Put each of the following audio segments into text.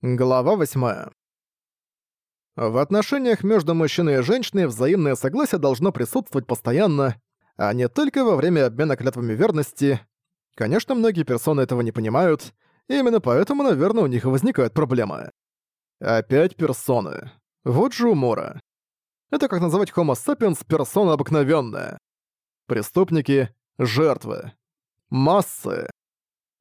Глава 8. В отношениях между мужчиной и женщиной взаимное согласие должно присутствовать постоянно, а не только во время обмена клятвами верности. Конечно, многие персоны этого не понимают, и именно поэтому, наверное, у них и возникают проблемы. Опять персоны. Вот же умора. Это как называть Homo sapiens персона обыкновенная. Преступники — жертвы. Массы.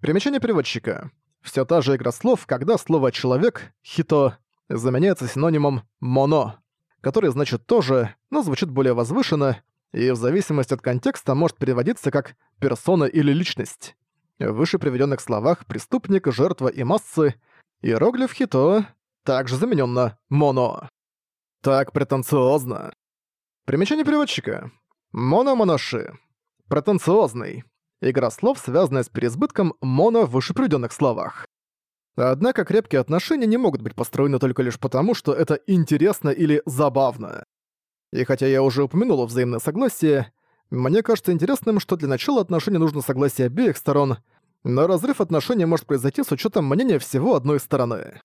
Примечание переводчика. Всё та же игра слов, когда слово «человек» — «хито» заменяется синонимом «моно», который значит «тоже», но звучит более возвышенно и в зависимости от контекста может переводиться как «персона» или «личность». В выше приведенных словах «преступник», «жертва» и «массы» иероглиф «хито» также заменен на «моно». Так претенциозно. Примечание переводчика. «Моно-моноши». Претенциозный игра слов, связанная с переизбытком моно в вышепрёдённых словах. Однако крепкие отношения не могут быть построены только лишь потому, что это интересно или забавно. И хотя я уже упомянула взаимное согласие, мне кажется интересным, что для начала отношений нужно согласие обеих сторон, но разрыв отношений может произойти с учетом мнения всего одной стороны.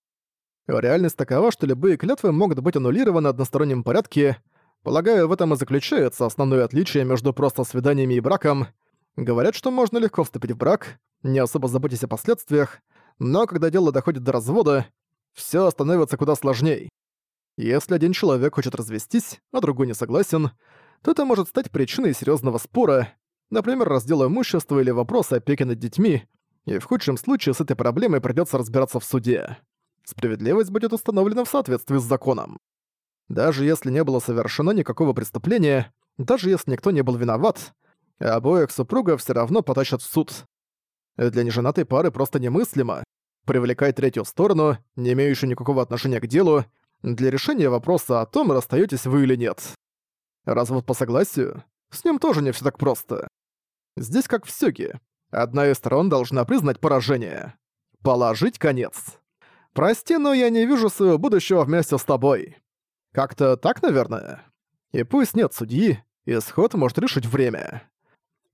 Реальность такова, что любые клятвы могут быть аннулированы в одностороннем порядке. Полагаю, в этом и заключается основное отличие между просто свиданиями и браком — Говорят, что можно легко вступить в брак, не особо заботясь о последствиях, но когда дело доходит до развода, все становится куда сложней. Если один человек хочет развестись, а другой не согласен, то это может стать причиной серьезного спора, например, раздела имущества или вопроса опеки над детьми, и в худшем случае с этой проблемой придется разбираться в суде. Справедливость будет установлена в соответствии с законом. Даже если не было совершено никакого преступления, даже если никто не был виноват, Обоих супругов все равно потащат в суд. Для неженатой пары просто немыслимо привлекать третью сторону, не имеющую никакого отношения к делу, для решения вопроса о том, расстаетесь вы или нет. Развод по согласию? С ним тоже не все так просто. Здесь как в Сёге. Одна из сторон должна признать поражение. Положить конец. «Прости, но я не вижу своего будущего вместе с тобой». Как-то так, наверное? И пусть нет судьи, исход может решить время.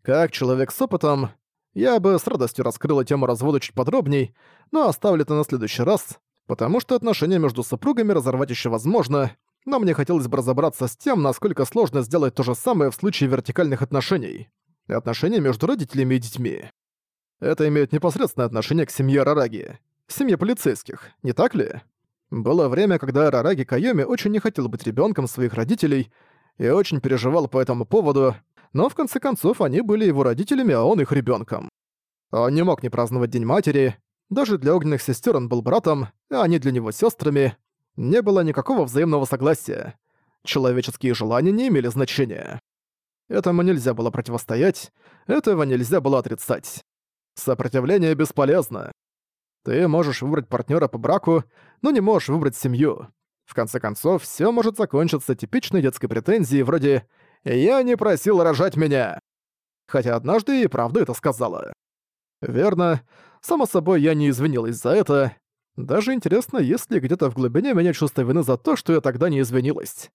Как человек с опытом, я бы с радостью раскрыла тему развода чуть подробней, но оставлю это на следующий раз, потому что отношения между супругами разорвать еще возможно, но мне хотелось бы разобраться с тем, насколько сложно сделать то же самое в случае вертикальных отношений. и Отношения между родителями и детьми. Это имеет непосредственное отношение к семье Рараги, семье полицейских, не так ли? Было время, когда Рараги Кайоми очень не хотел быть ребенком своих родителей и очень переживал по этому поводу, но в конце концов они были его родителями, а он их ребенком. Он не мог не праздновать День матери, даже для огненных сестер он был братом, а они для него сестрами. Не было никакого взаимного согласия. Человеческие желания не имели значения. Этому нельзя было противостоять, этого нельзя было отрицать. Сопротивление бесполезно. Ты можешь выбрать партнера по браку, но не можешь выбрать семью. В конце концов, все может закончиться типичной детской претензией вроде «Я не просил рожать меня!» Хотя однажды и правда это сказала. Верно, само собой, я не извинилась за это. Даже интересно, есть ли где-то в глубине меня чувство вины за то, что я тогда не извинилась.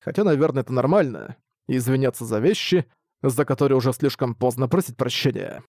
Хотя, наверное, это нормально. Извиняться за вещи, за которые уже слишком поздно просить прощения.